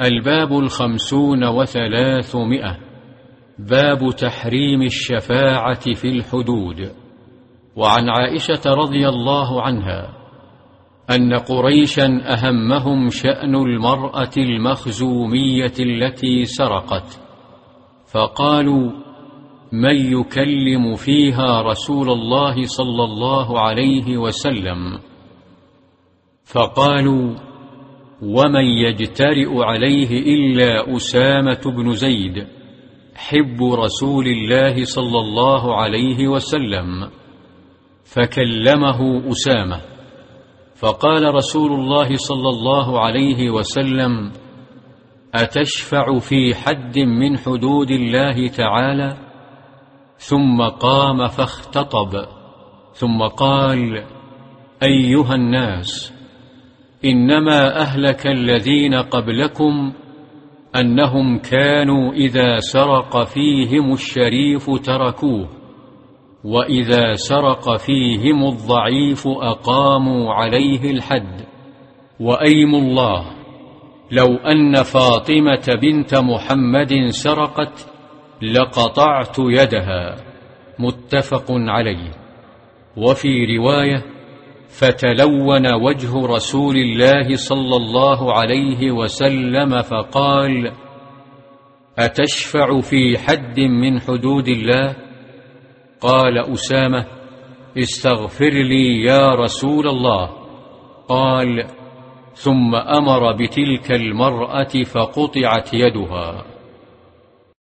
الباب الخمسون وثلاثمائة. باب تحريم الشفاعة في الحدود. وعن عائشة رضي الله عنها أن قريشا أهمهم شأن المرأة المخزومية التي سرقت. فقالوا من يكلم فيها رسول الله صلى الله عليه وسلم؟ فقالوا ومن يجترئ عليه إلا أسامة بن زيد حب رسول الله صلى الله عليه وسلم فكلمه أسامة. فقال رسول الله صلى الله عليه وسلم أتشفع في حد من حدود الله تعالى؟ ثم قام فاختطب ثم قال أيها الناس إنما أهلك الذين قبلكم أنهم كانوا إذا سرق فيهم الشريف تركوه وإذا سرق فيهم الضعيف أقاموا عليه الحد. وأيم الله لو أن فاطمة بنت محمد سرقت لقطعت يدها. متفق عليه. وفي رواية فتلون وجه رسول الله صلى الله عليه وسلم فقال أتشفع في حد من حدود الله؟ قال أسامة استغفر لي يا رسول الله. قال ثم أمر بتلك المرأة فقطعت يدها.